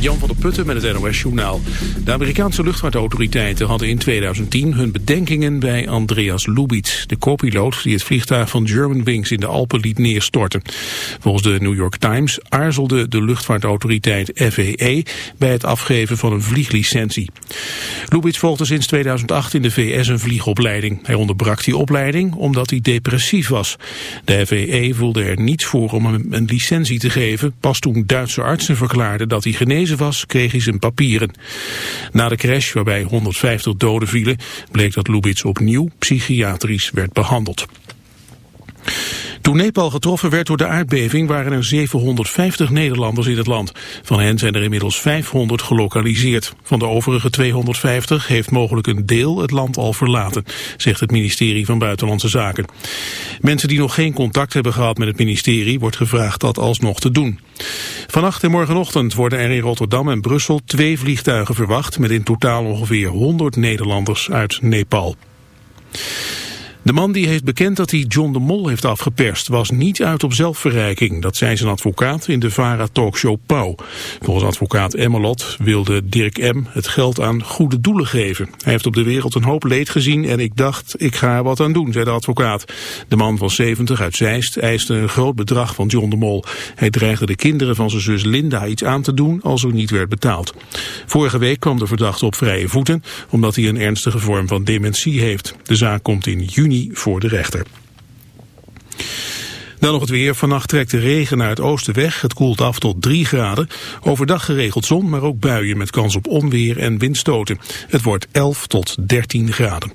Jan van der Putten met het NOS-journaal. De Amerikaanse luchtvaartautoriteiten hadden in 2010 hun bedenkingen bij Andreas Lubitz, de co-piloot die het vliegtuig van Germanwings in de Alpen liet neerstorten. Volgens de New York Times aarzelde de luchtvaartautoriteit FAA bij het afgeven van een vlieglicentie. Lubitz volgde sinds 2008 in de VS een vliegopleiding. Hij onderbrak die opleiding omdat hij depressief was. De FAA voelde er niets voor om hem een licentie te geven, pas toen Duitse artsen verklaarden dat hij genezen was, kreeg hij zijn papieren. Na de crash, waarbij 150 doden vielen, bleek dat Lubitz opnieuw psychiatrisch werd behandeld. Toen Nepal getroffen werd door de aardbeving waren er 750 Nederlanders in het land. Van hen zijn er inmiddels 500 gelokaliseerd. Van de overige 250 heeft mogelijk een deel het land al verlaten, zegt het ministerie van Buitenlandse Zaken. Mensen die nog geen contact hebben gehad met het ministerie wordt gevraagd dat alsnog te doen. Vannacht en morgenochtend worden er in Rotterdam en Brussel twee vliegtuigen verwacht met in totaal ongeveer 100 Nederlanders uit Nepal. De man die heeft bekend dat hij John de Mol heeft afgeperst was niet uit op zelfverrijking. Dat zei zijn advocaat in de VARA-talkshow Pauw. Volgens advocaat Emmelot wilde Dirk M. het geld aan goede doelen geven. Hij heeft op de wereld een hoop leed gezien en ik dacht ik ga er wat aan doen, zei de advocaat. De man van 70 uit Zeist eiste een groot bedrag van John de Mol. Hij dreigde de kinderen van zijn zus Linda iets aan te doen als er niet werd betaald. Vorige week kwam de verdachte op vrije voeten omdat hij een ernstige vorm van dementie heeft. De zaak komt in juni voor de rechter. Dan nog het weer. Vannacht trekt de regen naar het oosten weg. Het koelt af tot 3 graden. Overdag geregeld zon, maar ook buien met kans op onweer en windstoten. Het wordt 11 tot 13 graden.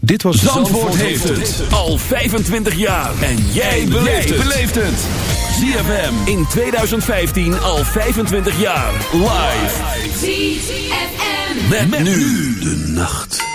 Dit was Zandvoort, Zandvoort heeft het al 25 jaar. En jij beleeft het. ZFM in 2015 al 25 jaar. Live. ZFM. met nu de nacht.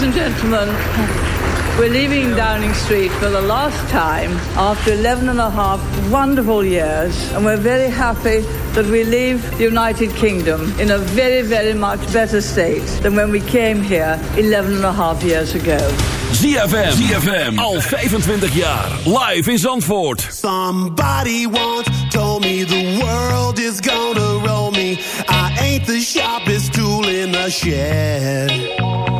Ladies and gentlemen, we're leaving Downing Street for the last time after 11 and a half wonderful years. And we're very happy that we leave the United Kingdom in a very, very much better state than when we came here 11 and a half years ago. ZFM. ZFM. Al 25 jaar. Live in Zandvoort. Somebody once told me the world is gonna roll me. I ain't the sharpest tool in the shed.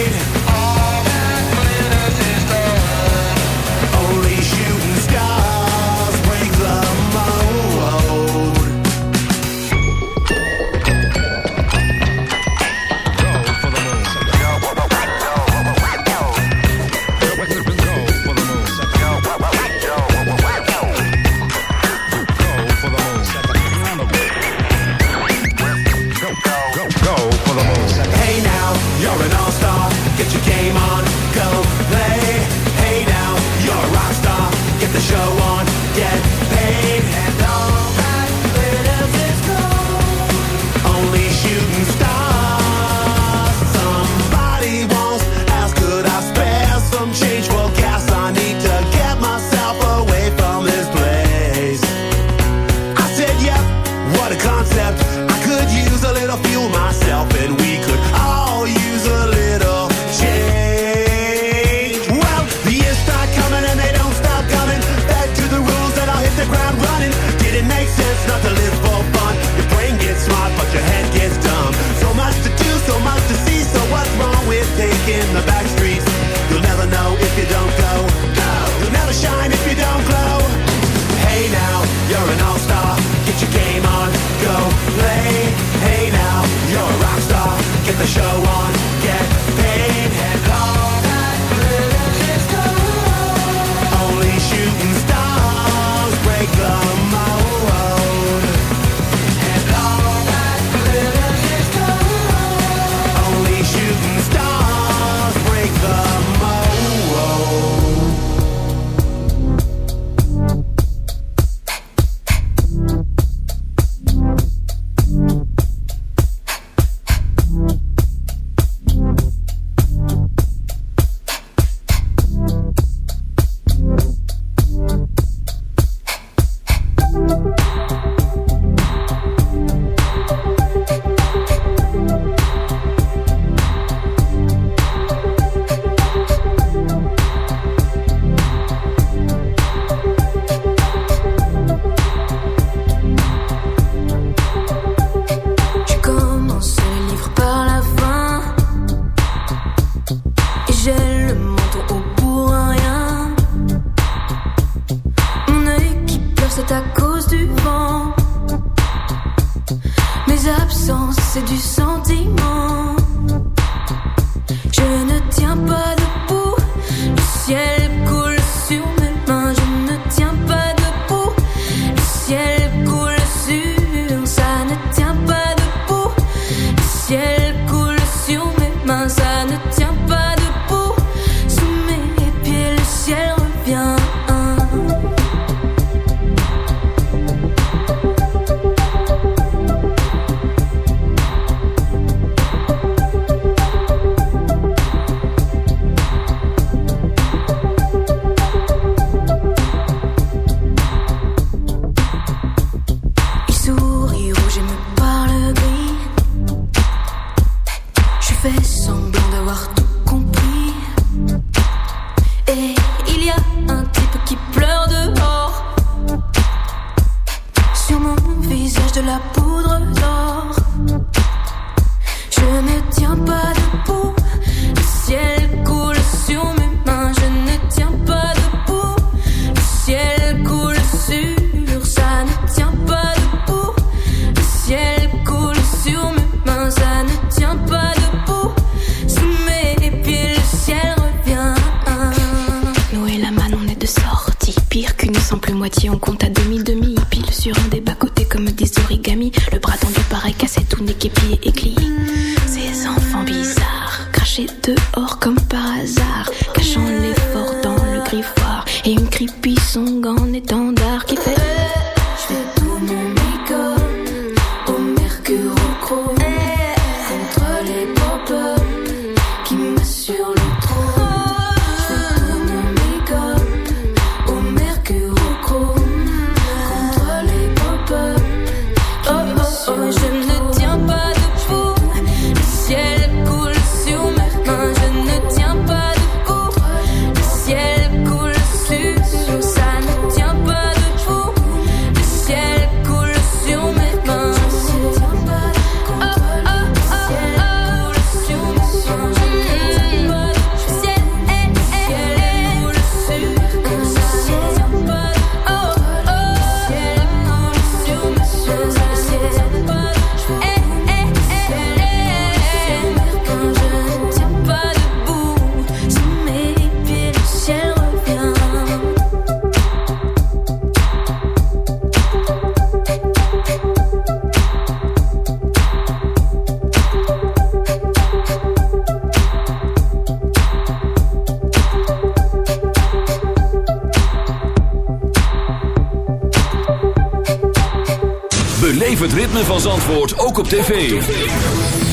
Tv.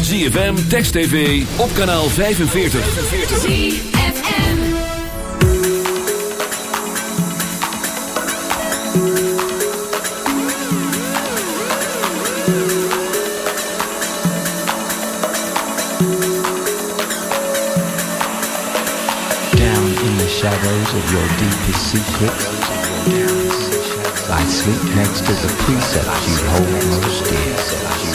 ZFM, Text TV, op kanaal 45. ZFM. Down in the shadows of your deepest secrets. I sleep next to the precepts you hold most dear.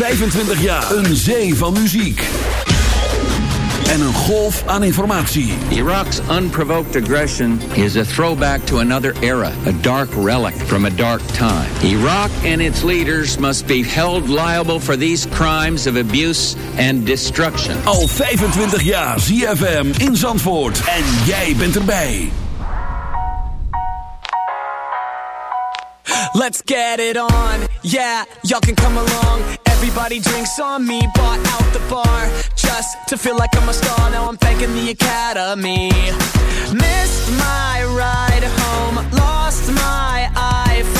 25 jaar. Een zee van muziek. En een golf aan informatie. Iraq's unprovoked aggression is a throwback to another era, a dark relic from a dark time. Iraq and its leaders must be held liable for these crimes of abuse and destruction. Al 25 jaar ZFM in Zandvoort. En jij bent erbij. Let's get it on. Yeah, y'all can come along. Everybody drinks on me, bought out the bar. Just to feel like I'm a star, now I'm thanking the academy. Missed my ride home, lost my iPhone.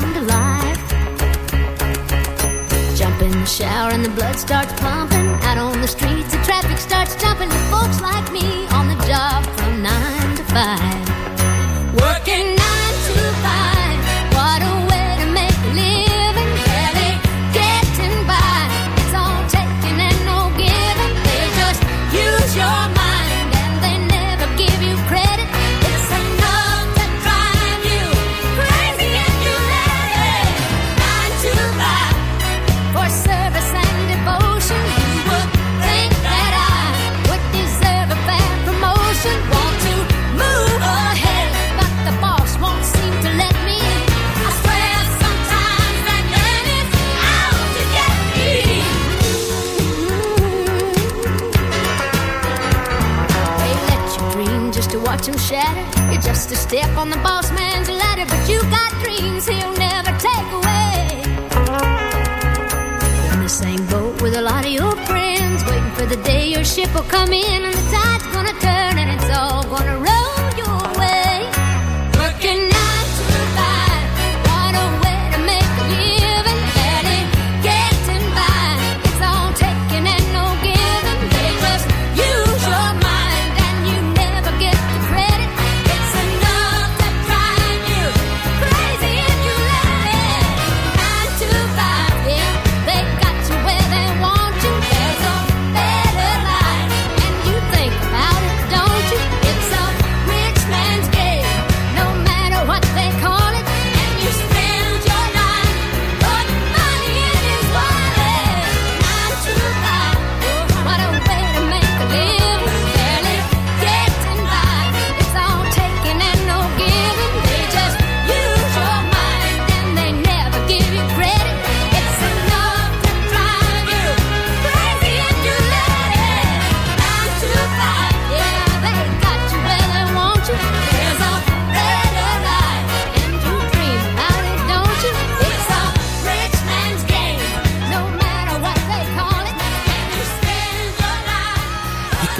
真的啦。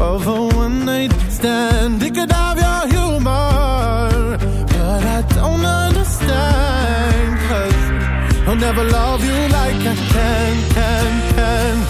of a one night stand. They could have your humor, but I don't understand. i I'll never love you like I can, can, can.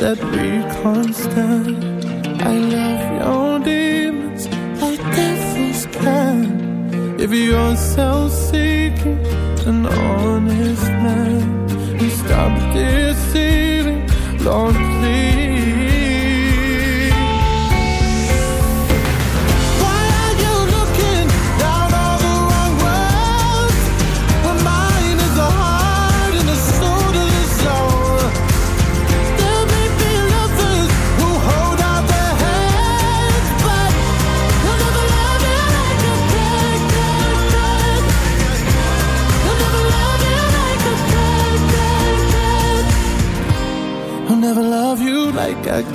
that we can stand I love your demons like devils can. If you're self-seeking, an honest man, we stop deceiving, Lord, please.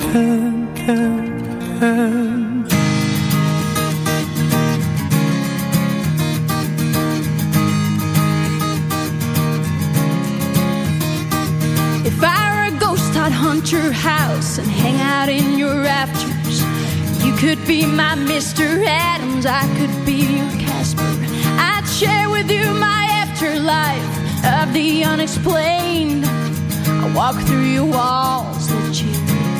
If I were a ghost, I'd hunt your house and hang out in your rafters. You could be my Mr. Adams, I could be your Casper. I'd share with you my afterlife of the unexplained. I walk through your walls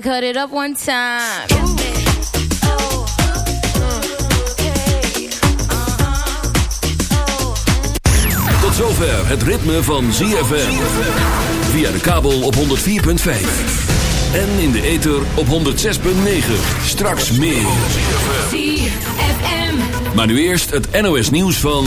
Cut it up one time. Tot zover het ritme van ZFM. Via de kabel op 104.5. En in de ether op 106.9. Straks meer. ZFM. Maar nu eerst het NOS nieuws van...